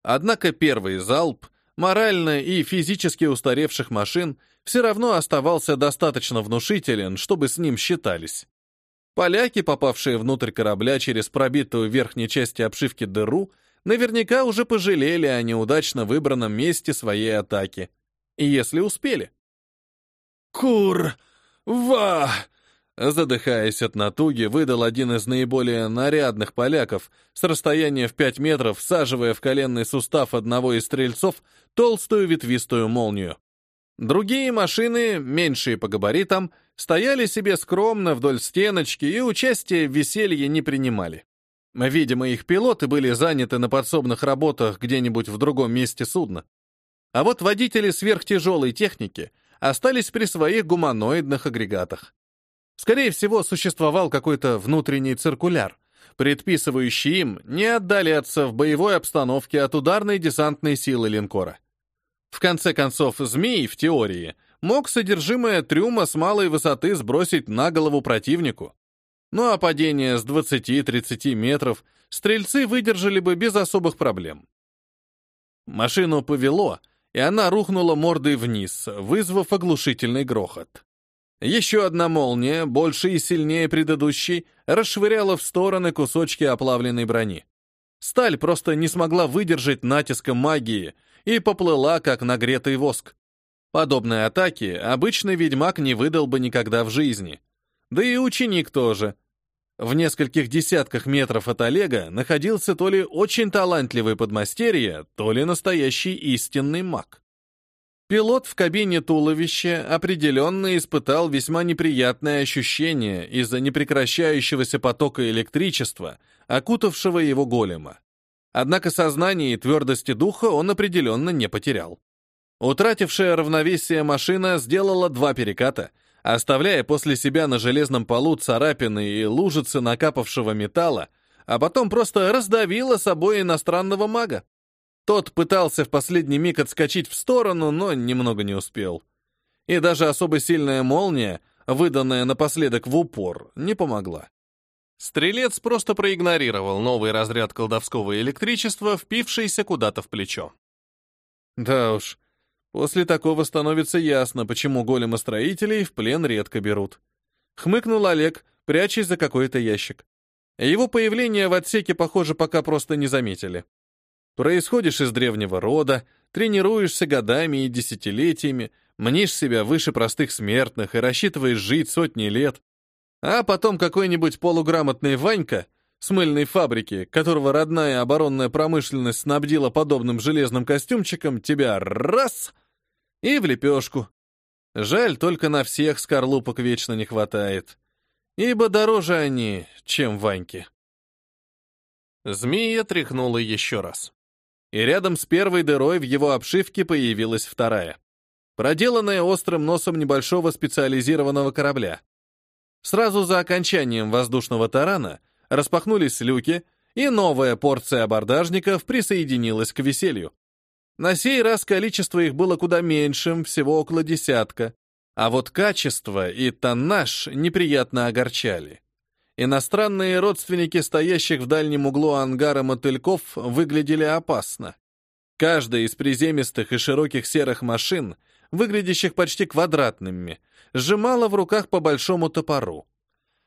B: Однако первый залп, морально и физически устаревших машин, все равно оставался достаточно внушителен, чтобы с ним считались. Поляки, попавшие внутрь корабля через пробитую в верхней части обшивки дыру, наверняка уже пожалели о неудачно выбранном месте своей атаки если успели.
A: «Кур-ва!»
B: Задыхаясь от натуги, выдал один из наиболее нарядных поляков, с расстояния в пять метров, всаживая в коленный сустав одного из стрельцов толстую ветвистую молнию. Другие машины, меньшие по габаритам, стояли себе скромно вдоль стеночки и участия в веселье не принимали. Видимо, их пилоты были заняты на подсобных работах где-нибудь в другом месте судна. А вот водители сверхтяжелой техники остались при своих гуманоидных агрегатах. Скорее всего, существовал какой-то внутренний циркуляр, предписывающий им не отдаляться в боевой обстановке от ударной десантной силы линкора. В конце концов, змей, в теории, мог содержимое трюма с малой высоты сбросить на голову противнику. Ну а падение с 20-30 метров стрельцы выдержали бы без особых проблем. Машину повело, и она рухнула мордой вниз, вызвав оглушительный грохот. Еще одна молния, больше и сильнее предыдущей, расшвыряла в стороны кусочки оплавленной брони. Сталь просто не смогла выдержать натиска магии и поплыла, как нагретый воск. Подобные атаки обычный ведьмак не выдал бы никогда в жизни. Да и ученик тоже. В нескольких десятках метров от Олега находился то ли очень талантливый подмастерье, то ли настоящий истинный маг. Пилот в кабине туловища определенно испытал весьма неприятное ощущение из-за непрекращающегося потока электричества, окутавшего его голема. Однако сознание и твердости духа он определенно не потерял. Утратившая равновесие машина сделала два переката, оставляя после себя на железном полу царапины и лужицы накапавшего металла, а потом просто раздавила собой иностранного мага. Тот пытался в последний миг отскочить в сторону, но немного не успел. И даже особо сильная молния, выданная напоследок в упор, не помогла. Стрелец просто проигнорировал новый разряд колдовского электричества, впившийся куда-то в плечо. Да уж, После такого становится ясно, почему големостроителей в плен редко берут. Хмыкнул Олег, прячась за какой-то ящик. Его появление в отсеке, похоже, пока просто не заметили. Происходишь из древнего рода, тренируешься годами и десятилетиями, мнишь себя выше простых смертных и рассчитываешь жить сотни лет. А потом какой-нибудь полуграмотный Ванька с мыльной фабрики, которого родная оборонная промышленность снабдила подобным железным костюмчиком, тебя раз и в лепешку. Жаль, только на всех скорлупок вечно не хватает, ибо дороже они, чем Ваньки. Змея тряхнула еще раз. И рядом с первой дырой в его обшивке появилась вторая, проделанная острым носом небольшого специализированного корабля. Сразу за окончанием воздушного тарана распахнулись люки, и новая порция абордажников присоединилась к веселью. На сей раз количество их было куда меньшим, всего около десятка, а вот качество и тоннаж неприятно огорчали. Иностранные родственники стоящих в дальнем углу ангара мотыльков выглядели опасно. Каждая из приземистых и широких серых машин, выглядящих почти квадратными, сжимала в руках по большому топору.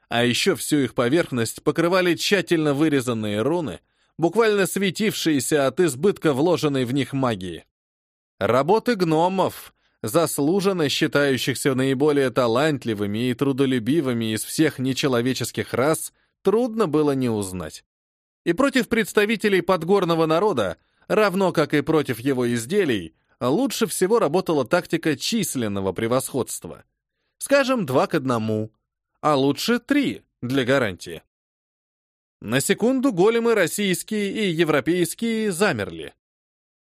B: А еще всю их поверхность покрывали тщательно вырезанные руны, буквально светившиеся от избытка вложенной в них магии. Работы гномов, заслуженно считающихся наиболее талантливыми и трудолюбивыми из всех нечеловеческих рас, трудно было не узнать. И против представителей подгорного народа, равно как и против его изделий, лучше всего работала тактика численного превосходства. Скажем, два к одному, а лучше три для гарантии. На секунду големы российские и европейские замерли.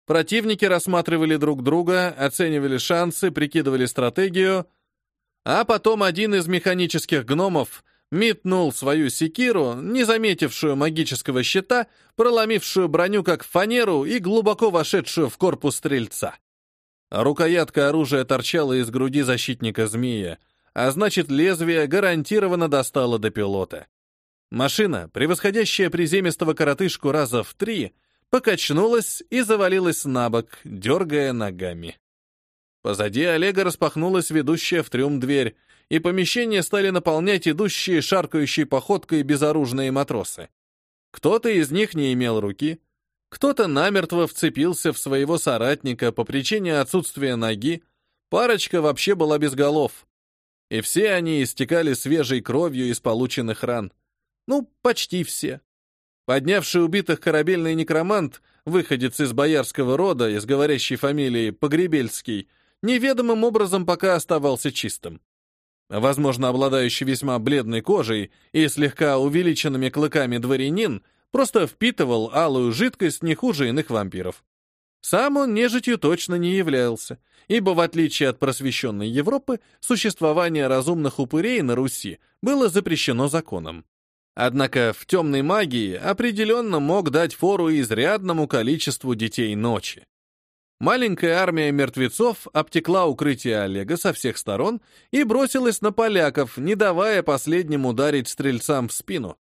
B: Противники рассматривали друг друга, оценивали шансы, прикидывали стратегию, а потом один из механических гномов метнул свою секиру, не заметившую магического щита, проломившую броню как фанеру и глубоко вошедшую в корпус стрельца. Рукоятка оружия торчала из груди защитника змея, а значит, лезвие гарантированно достало до пилота. Машина, превосходящая приземистого коротышку раза в три, покачнулась и завалилась на бок, дергая ногами. Позади Олега распахнулась ведущая в трюм дверь, и помещение стали наполнять идущие шаркающей походкой безоружные матросы. Кто-то из них не имел руки, кто-то намертво вцепился в своего соратника по причине отсутствия ноги, парочка вообще была без голов и все они истекали свежей кровью из полученных ран. Ну, почти все. Поднявший убитых корабельный некромант, выходец из боярского рода, из говорящей фамилии Погребельский, неведомым образом пока оставался чистым. Возможно, обладающий весьма бледной кожей и слегка увеличенными клыками дворянин просто впитывал алую жидкость не хуже иных вампиров. Сам он нежитью точно не являлся, ибо, в отличие от просвещенной Европы, существование разумных упырей на Руси было запрещено законом. Однако в темной магии определенно мог дать фору изрядному количеству детей ночи. Маленькая армия мертвецов обтекла укрытие Олега со всех сторон и бросилась на поляков, не давая последним ударить стрельцам в спину.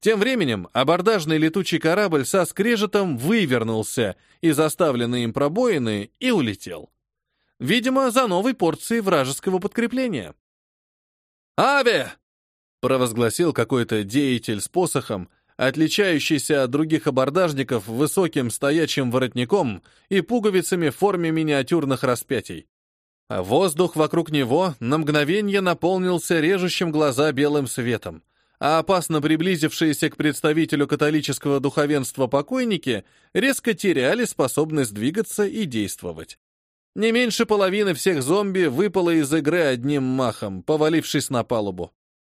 B: Тем временем абордажный летучий корабль со скрежетом вывернулся из оставленной им пробоины и улетел. Видимо, за новой порцией вражеского подкрепления. «Аве!» — провозгласил какой-то деятель с посохом, отличающийся от других абордажников высоким стоячим воротником и пуговицами в форме миниатюрных распятий. А воздух вокруг него на мгновение наполнился режущим глаза белым светом, а опасно приблизившиеся к представителю католического духовенства покойники резко теряли способность двигаться и действовать. Не меньше половины всех зомби выпало из игры одним махом, повалившись на палубу.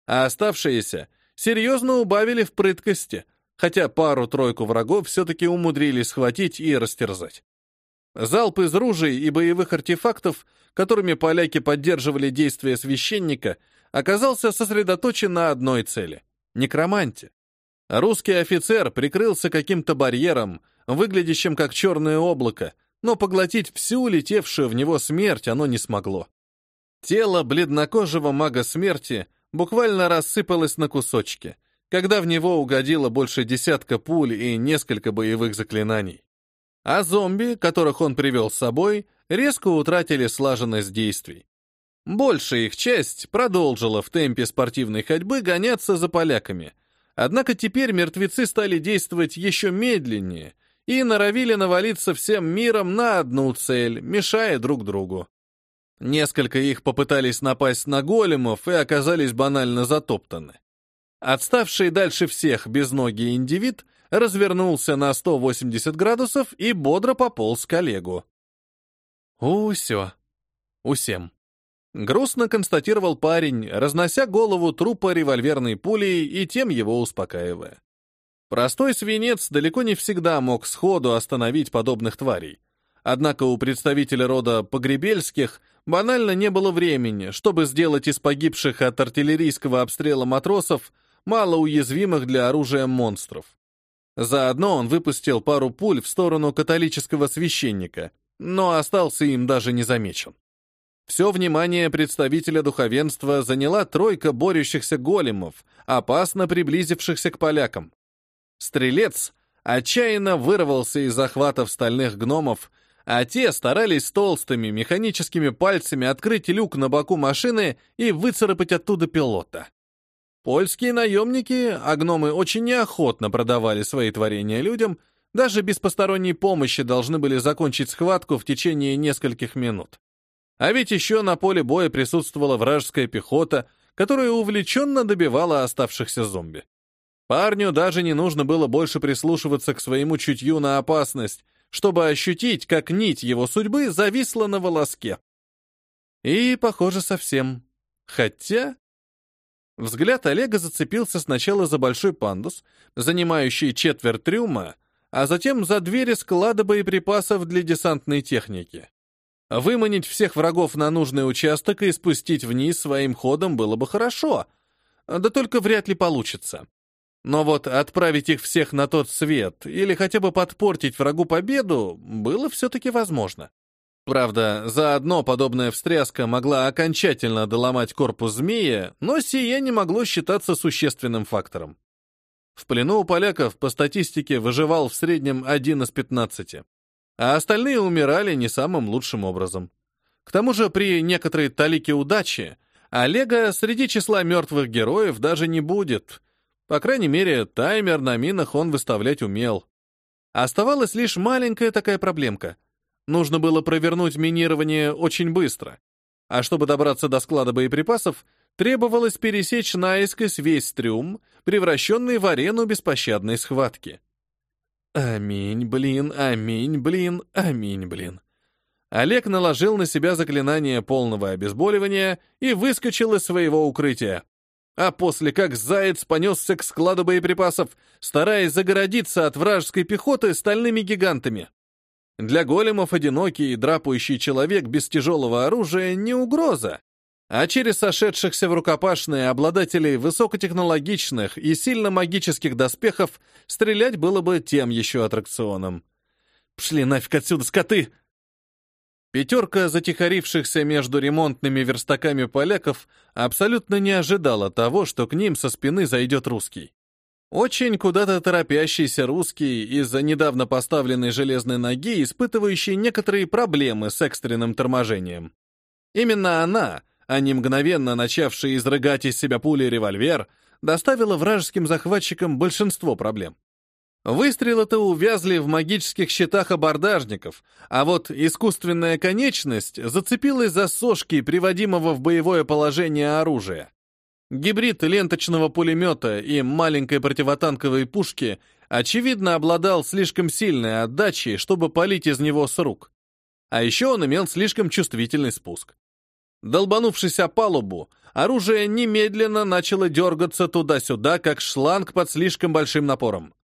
B: А оставшиеся серьезно убавили в прыткости, хотя пару-тройку врагов все-таки умудрились схватить и растерзать. Залп из ружей и боевых артефактов, которыми поляки поддерживали действия священника, оказался сосредоточен на одной цели — некроманте. Русский офицер прикрылся каким-то барьером, выглядящим как черное облако, но поглотить всю летевшую в него смерть оно не смогло. Тело бледнокожего мага смерти буквально рассыпалось на кусочки, когда в него угодило больше десятка пуль и несколько боевых заклинаний. А зомби, которых он привел с собой, резко утратили слаженность действий. Большая их часть продолжила в темпе спортивной ходьбы гоняться за поляками, однако теперь мертвецы стали действовать еще медленнее — и норовили навалиться всем миром на одну цель, мешая друг другу. Несколько их попытались напасть на големов и оказались банально затоптаны. Отставший дальше всех безногий индивид развернулся на 180 градусов и бодро пополз к Олегу. «Усё. Усем». Грустно констатировал парень, разнося голову трупа револьверной пулей и тем его успокаивая. Простой свинец далеко не всегда мог сходу остановить подобных тварей. Однако у представителя рода Погребельских банально не было времени, чтобы сделать из погибших от артиллерийского обстрела матросов малоуязвимых для оружия монстров. Заодно он выпустил пару пуль в сторону католического священника, но остался им даже не замечен. Все внимание представителя духовенства заняла тройка борющихся големов, опасно приблизившихся к полякам. Стрелец отчаянно вырвался из захватов стальных гномов, а те старались толстыми механическими пальцами открыть люк на боку машины и выцарапать оттуда пилота. Польские наемники, а гномы очень неохотно продавали свои творения людям, даже без посторонней помощи должны были закончить схватку в течение нескольких минут. А ведь еще на поле боя присутствовала вражеская пехота, которая увлеченно добивала оставшихся зомби. Парню даже не нужно было больше прислушиваться к своему чутью на опасность, чтобы ощутить, как нить его судьбы зависла на волоске. И, похоже, совсем. Хотя... Взгляд Олега зацепился сначала за большой пандус, занимающий четверть трюма, а затем за двери склада боеприпасов для десантной техники. Выманить всех врагов на нужный участок и спустить вниз своим ходом было бы хорошо, да только вряд ли получится. Но вот отправить их всех на тот свет или хотя бы подпортить врагу победу было все-таки возможно. Правда, заодно подобная встряска могла окончательно доломать корпус змея, но сие не могло считаться существенным фактором. В плену у поляков по статистике выживал в среднем один из 15, а остальные умирали не самым лучшим образом. К тому же при некоторой талике удачи Олега среди числа мертвых героев даже не будет, по крайней мере, таймер на минах он выставлять умел. Оставалась лишь маленькая такая проблемка. Нужно было провернуть минирование очень быстро. А чтобы добраться до склада боеприпасов, требовалось пересечь наискось весь трюм, превращенный в арену беспощадной схватки. Аминь, блин, аминь, блин, аминь, блин. Олег наложил на себя заклинание полного обезболивания и выскочил из своего укрытия а после как заяц понесся к складу боеприпасов, стараясь загородиться от вражеской пехоты стальными гигантами. Для големов одинокий и драпающий человек без тяжелого оружия не угроза. а через сошедшихся в рукопашные обладателей высокотехнологичных и сильно магических доспехов стрелять было бы тем еще аттракционом. «Пшли нафиг отсюда, скоты!» Пятерка затихарившихся между ремонтными верстаками поляков абсолютно не ожидала того, что к ним со спины зайдет русский. Очень куда-то торопящийся русский из-за недавно поставленной железной ноги, испытывающий некоторые проблемы с экстренным торможением. Именно она, а не мгновенно начавший изрыгать из себя пули револьвер, доставила вражеским захватчикам большинство проблем. Выстрелы-то увязли в магических щитах абордажников, а вот искусственная конечность зацепилась за сошки приводимого в боевое положение оружия. Гибрид ленточного пулемета и маленькой противотанковой пушки очевидно обладал слишком сильной отдачей, чтобы палить из него с рук. А еще он имел слишком чувствительный спуск. Долбанувшись о палубу, оружие немедленно начало дергаться туда-сюда, как шланг под слишком большим напором.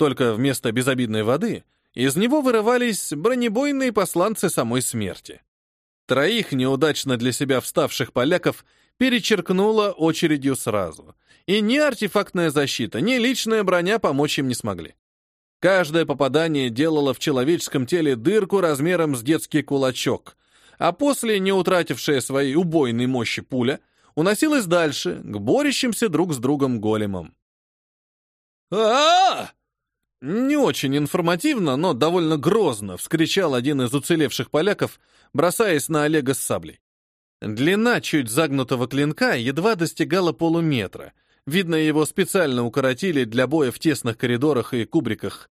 B: Только вместо безобидной воды из него вырывались бронебойные посланцы самой смерти. Троих неудачно для себя вставших поляков перечеркнуло очередью сразу. И ни артефактная защита, ни личная броня помочь им не смогли. Каждое попадание делало в человеческом теле дырку размером с детский кулачок, а после, не утратившая своей убойной мощи пуля, уносилась дальше, к борющимся друг с другом големам. а, -а, -а не очень информативно, но довольно грозно вскричал один из уцелевших поляков, бросаясь на Олега с саблей. Длина чуть загнутого клинка едва достигала полуметра. Видно, его специально укоротили для боя в тесных коридорах и кубриках.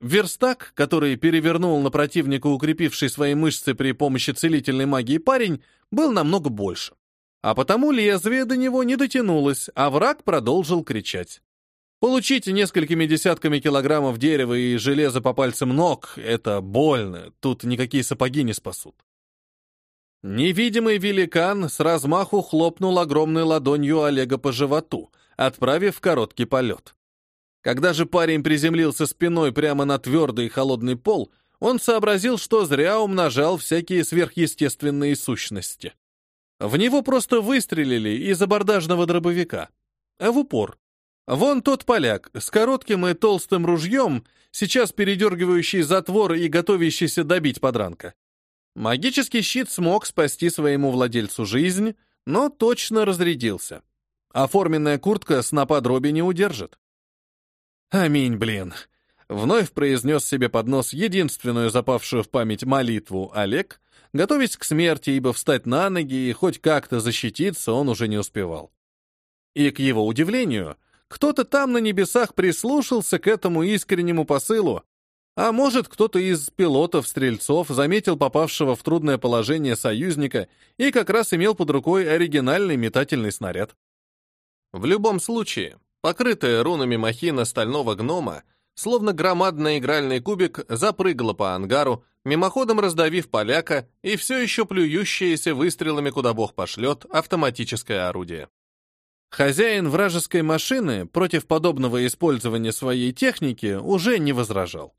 B: Верстак, который перевернул на противника укрепивший свои мышцы при помощи целительной магии парень, был намного больше. А потому лезвие до него не дотянулось, а враг продолжил кричать. Получить несколькими десятками килограммов дерева и железа по пальцам ног — это больно, тут никакие сапоги не спасут. Невидимый великан с размаху хлопнул огромной ладонью Олега по животу, отправив короткий полет. Когда же парень приземлился спиной прямо на твердый и холодный пол, он сообразил, что зря умножал всякие сверхъестественные сущности. В него просто выстрелили из абордажного дробовика, а в упор. Вон тот поляк с коротким и толстым ружьем, сейчас передергивающий затвор и готовящийся добить подранка. Магический щит смог спасти своему владельцу жизнь, но точно разрядился. Оформленная куртка снопа дроби не удержит. «Аминь, блин!» Вновь произнес себе под нос единственную запавшую в память молитву Олег, готовясь к смерти, ибо встать на ноги и хоть как-то защититься он уже не успевал. И, к его удивлению, кто-то там на небесах прислушался к этому искреннему посылу, а может, кто-то из пилотов-стрельцов заметил попавшего в трудное положение союзника и как раз имел под рукой оригинальный метательный снаряд. В любом случае, покрытая рунами махина стального гнома, словно громадный игральный кубик, запрыгала по ангару, мимоходом раздавив поляка и все еще плюющееся выстрелами, куда бог пошлет, автоматическое орудие. Хозяин вражеской машины против подобного использования своей техники уже не возражал.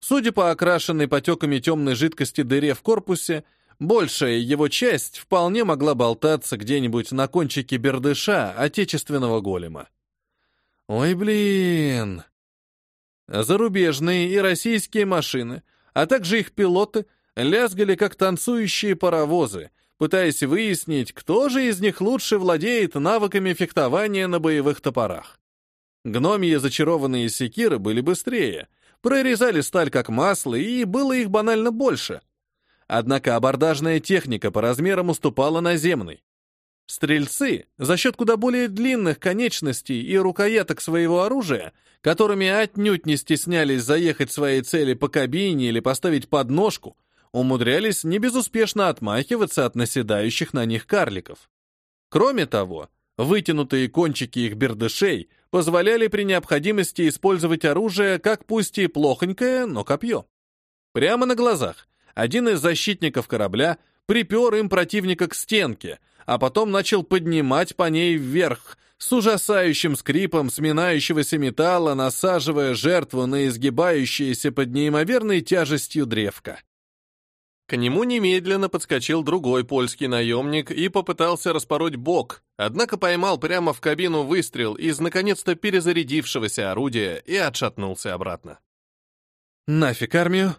B: Судя по окрашенной потеками темной жидкости дыре в корпусе, большая его часть вполне могла болтаться где-нибудь на кончике бердыша отечественного голема. Ой, блин! Зарубежные и российские машины, а также их пилоты, лязгали как танцующие паровозы, пытаясь выяснить, кто же из них лучше владеет навыками фехтования на боевых топорах. Гномьи зачарованные секиры были быстрее, прорезали сталь как масло, и было их банально больше. Однако абордажная техника по размерам уступала наземной. Стрельцы, за счет куда более длинных конечностей и рукояток своего оружия, которыми отнюдь не стеснялись заехать своей цели по кабине или поставить подножку, умудрялись не безуспешно отмахиваться от наседающих на них карликов. Кроме того, вытянутые кончики их бердышей позволяли при необходимости использовать оружие как пусть и плохонькое, но копье. Прямо на глазах один из защитников корабля припер им противника к стенке, а потом начал поднимать по ней вверх, с ужасающим скрипом сминающегося металла, насаживая жертву на изгибающееся под неимоверной тяжестью древко. К нему немедленно подскочил другой польский наемник и попытался распороть бок, однако поймал прямо в кабину выстрел из наконец-то перезарядившегося орудия и отшатнулся обратно.
A: «Нафиг армию!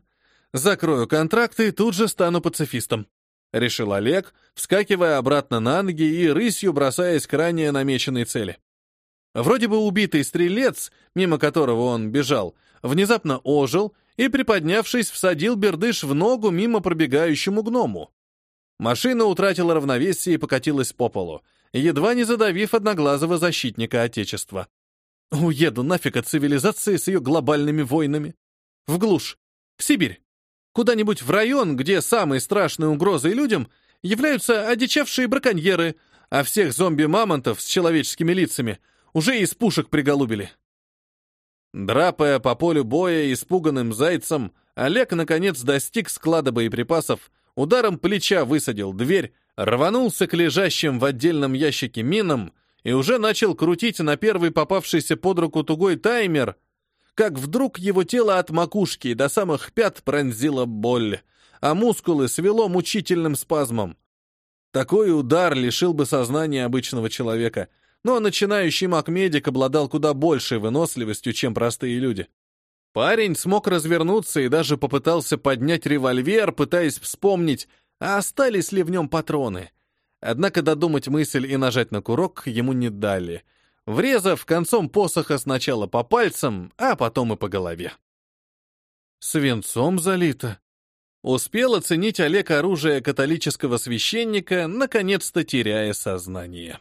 A: Закрою контракты и тут же стану пацифистом», — решил Олег, вскакивая обратно на ноги и рысью бросаясь к ранее намеченной цели. Вроде бы убитый стрелец, мимо которого он бежал, внезапно ожил и, приподнявшись, всадил бердыш в ногу мимо пробегающему гному. Машина утратила равновесие и покатилась по полу, едва не задавив одноглазого защитника Отечества. Уеду нафиг от цивилизации с ее глобальными войнами. В глушь, в Сибирь, куда-нибудь в район, где самой страшной угрозой людям являются одичавшие браконьеры, а всех зомби-мамонтов с человеческими лицами уже из пушек приголубили. Драпая по полю боя испуганным зайцем, Олег наконец достиг склада боеприпасов, ударом плеча высадил дверь, рванулся к лежащим в отдельном ящике минам и уже начал крутить на первый попавшийся под руку тугой таймер, как вдруг его тело от макушки до самых пят пронзила боль, а мускулы свело мучительным спазмом. Такой удар лишил бы сознания обычного человека — но начинающий маг-медик обладал куда большей выносливостью, чем простые люди. Парень смог развернуться и даже попытался поднять револьвер, пытаясь вспомнить, а остались ли в нем патроны. Однако додумать мысль и нажать на курок ему не дали, врезав концом посоха сначала по пальцам, а потом и по голове. Свинцом залито. Успел оценить Олег оружие католического священника, наконец-то теряя сознание.